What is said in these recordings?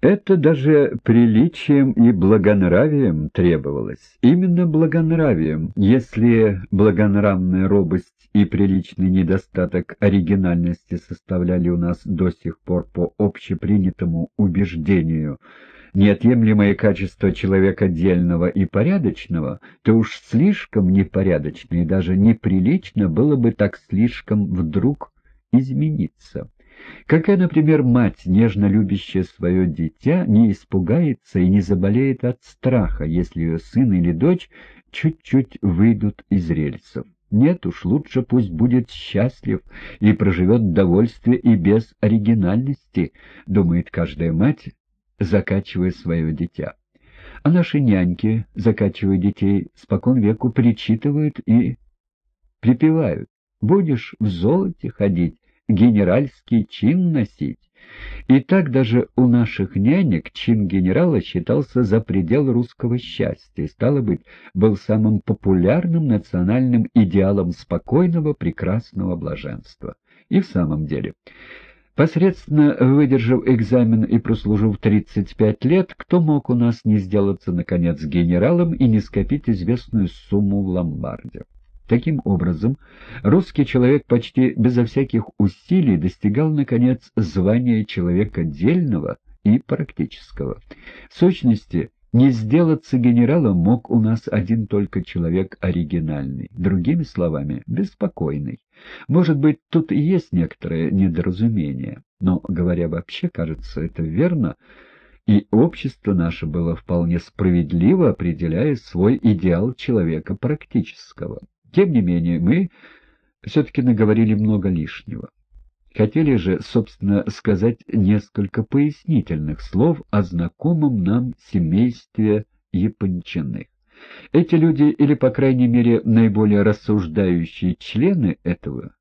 Это даже приличием и благонравием требовалось. Именно благонравием, если благонравная робость и приличный недостаток оригинальности составляли у нас до сих пор по общепринятому убеждению неотъемлемое качество человека дельного и порядочного, то уж слишком непорядочно и даже неприлично было бы так слишком вдруг измениться. Какая, например, мать, нежно любящая свое дитя, не испугается и не заболеет от страха, если ее сын или дочь чуть-чуть выйдут из рельсов? Нет уж, лучше пусть будет счастлив и проживет в довольстве и без оригинальности, думает каждая мать, закачивая свое дитя. А наши няньки, закачивая детей, спокон веку причитывают и припевают. Будешь в золоте ходить, генеральский чин носить. И так даже у наших нянек чин генерала считался за предел русского счастья и, стало быть, был самым популярным национальным идеалом спокойного, прекрасного блаженства. И в самом деле... Посредственно выдержав экзамен и прослужив 35 лет, кто мог у нас не сделаться, наконец, генералом и не скопить известную сумму в ломбарде? Таким образом, русский человек почти безо всяких усилий достигал, наконец, звания человека дельного и практического. В сущности, не сделаться генералом мог у нас один только человек оригинальный, другими словами, беспокойный. Может быть, тут и есть некоторое недоразумение, но, говоря вообще, кажется, это верно, и общество наше было вполне справедливо, определяя свой идеал человека практического. Тем не менее, мы все-таки наговорили много лишнего. Хотели же, собственно, сказать несколько пояснительных слов о знакомом нам семействе Япончиных. Эти люди, или, по крайней мере, наиболее рассуждающие члены этого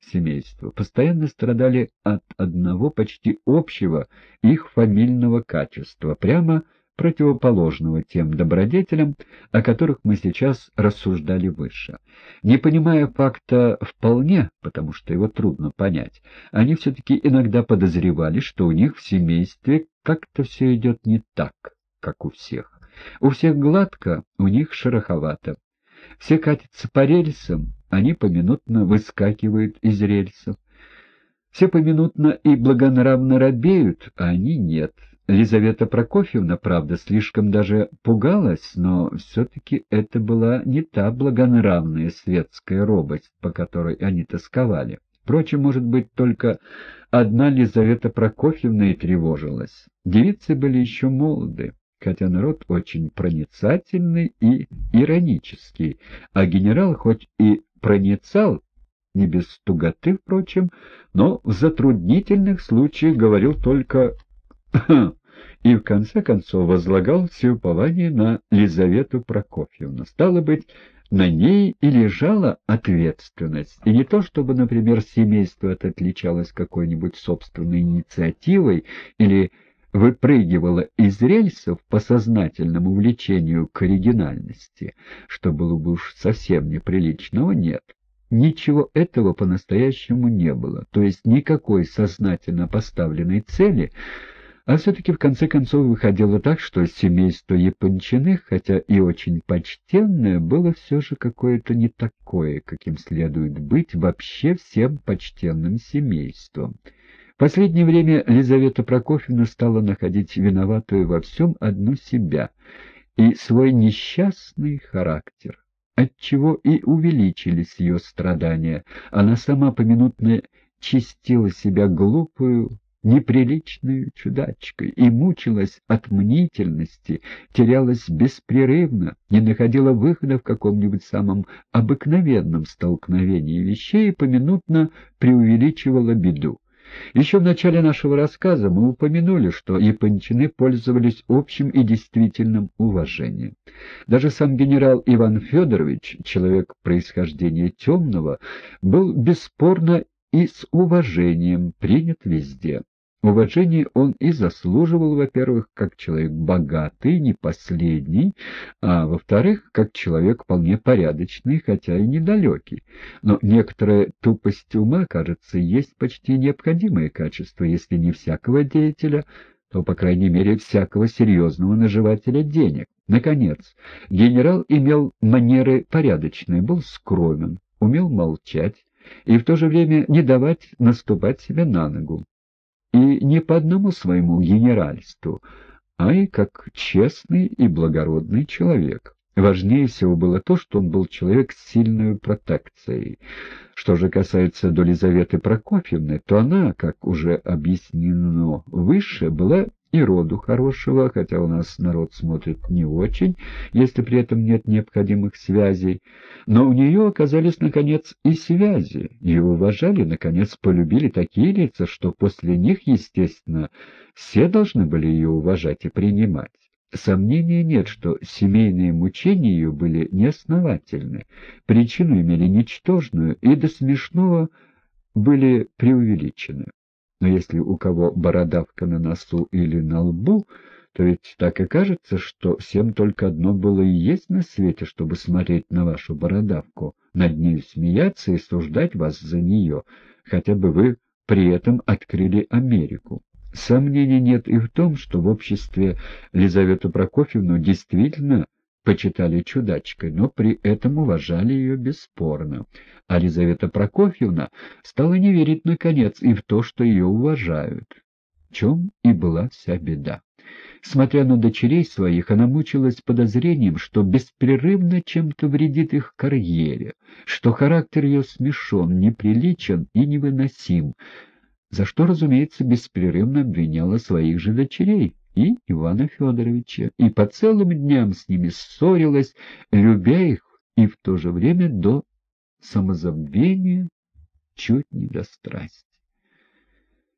семейства, постоянно страдали от одного почти общего их фамильного качества, прямо противоположного тем добродетелям, о которых мы сейчас рассуждали выше. Не понимая факта вполне, потому что его трудно понять, они все-таки иногда подозревали, что у них в семействе как-то все идет не так, как у всех. У всех гладко, у них шероховато. Все катятся по рельсам, они поминутно выскакивают из рельсов. Все поминутно и благонравно робеют, а они нет. Лизавета Прокофьевна, правда, слишком даже пугалась, но все-таки это была не та благонравная светская робость, по которой они тосковали. Впрочем, может быть, только одна Лизавета Прокофьевна и тревожилась. Девицы были еще молоды, хотя народ очень проницательный и иронический, а генерал хоть и проницал, не без туготы, впрочем, но в затруднительных случаях говорил только и в конце концов возлагал все упование на Лизавету Прокофьевну. Стало быть, на ней и лежала ответственность, и не то чтобы, например, семейство это отличалось какой-нибудь собственной инициативой или выпрыгивало из рельсов по сознательному влечению к оригинальности, что было бы уж совсем неприличного, нет. Ничего этого по-настоящему не было, то есть никакой сознательно поставленной цели — а все-таки в конце концов выходило так, что семейство Япончиных, хотя и очень почтенное, было все же какое-то не такое, каким следует быть вообще всем почтенным семейством. В последнее время Лизавета Прокофьевна стала находить виноватую во всем одну себя и свой несчастный характер, отчего и увеличились ее страдания. Она сама поминутно чистила себя глупую, неприличной чудачкой и мучилась от мнительности, терялась беспрерывно, не находила выхода в каком-нибудь самом обыкновенном столкновении вещей и поминутно преувеличивала беду. Еще в начале нашего рассказа мы упомянули, что япончины пользовались общим и действительным уважением. Даже сам генерал Иван Федорович, человек происхождения темного, был бесспорно и с уважением принят везде. Уважение он и заслуживал, во-первых, как человек богатый, не последний, а во-вторых, как человек вполне порядочный, хотя и недалекий. Но некоторая тупость ума, кажется, есть почти необходимое качество, если не всякого деятеля, то, по крайней мере, всякого серьезного наживателя денег. Наконец, генерал имел манеры порядочные, был скромен, умел молчать и в то же время не давать наступать себе на ногу. И не по одному своему генеральству, а и как честный и благородный человек. Важнее всего было то, что он был человек с сильной протекцией. Что же касается до Лизаветы Прокофьевны, то она, как уже объяснено выше, была и роду хорошего, хотя у нас народ смотрит не очень, если при этом нет необходимых связей. Но у нее оказались, наконец, и связи. Ее уважали, наконец, полюбили такие лица, что после них, естественно, все должны были ее уважать и принимать. Сомнения нет, что семейные мучения ее были неосновательны, причину имели ничтожную и до смешного были преувеличены. Но если у кого бородавка на носу или на лбу, то ведь так и кажется, что всем только одно было и есть на свете, чтобы смотреть на вашу бородавку, над ней смеяться и суждать вас за нее, хотя бы вы при этом открыли Америку. Сомнений нет и в том, что в обществе Лизавету Прокофьевну действительно почитали чудачкой, но при этом уважали ее бесспорно. А Лизавета Прокофьевна стала не верить, наконец, и в то, что ее уважают. В чем и была вся беда. Смотря на дочерей своих, она мучилась подозрением, что беспрерывно чем-то вредит их карьере, что характер ее смешон, неприличен и невыносим, за что, разумеется, беспрерывно обвиняла своих же дочерей и Ивана Федоровича, и по целым дням с ними ссорилась, любя их и в то же время до самозабвения, чуть не до страсти.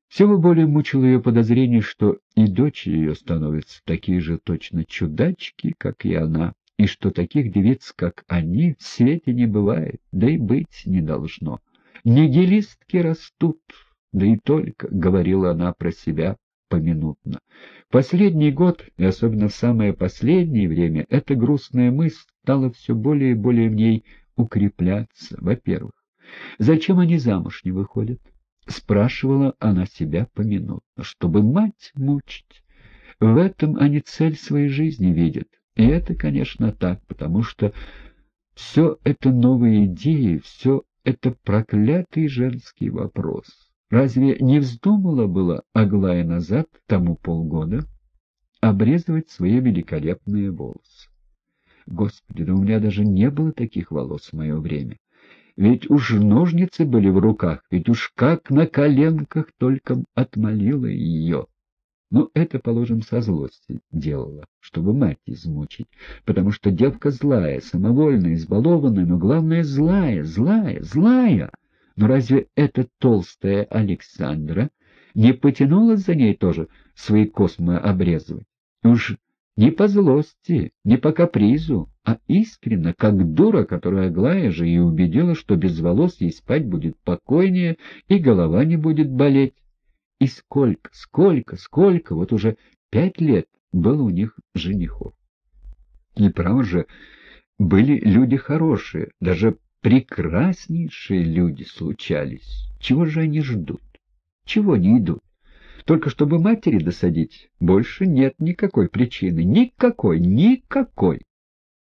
Всего более мучило ее подозрение, что и дочери ее становятся такие же точно чудачки, как и она, и что таких девиц, как они, в свете не бывает, да и быть не должно. Нигилистки растут, да и только, — говорила она про себя поминутно. Последний год, и особенно в самое последнее время, эта грустная мысль стала все более и более в ней укрепляться. Во-первых, зачем они замуж не выходят? Спрашивала она себя поминутно, чтобы мать мучить. В этом они цель своей жизни видят. И это, конечно, так, потому что все это новые идеи, все это проклятый женский вопрос. Разве не вздумала было Аглая назад, тому полгода, обрезывать свои великолепные волосы? Господи, да у меня даже не было таких волос в мое время. Ведь уж ножницы были в руках, ведь уж как на коленках только отмолила ее. Но это, положим, со злости делала, чтобы мать измучить, потому что девка злая, самовольная, избалованная, но главное злая, злая, злая. Но разве эта толстая Александра не потянулась за ней тоже свои космы обрезывать? Уж не по злости, не по капризу, а искренно, как дура, которая Аглая же и убедила, что без волос ей спать будет покойнее и голова не будет болеть. И сколько, сколько, сколько, вот уже пять лет было у них женихов. И право же, были люди хорошие, даже прекраснейшие люди случались. Чего же они ждут? Чего не идут? Только чтобы матери досадить, больше нет никакой причины. Никакой, никакой.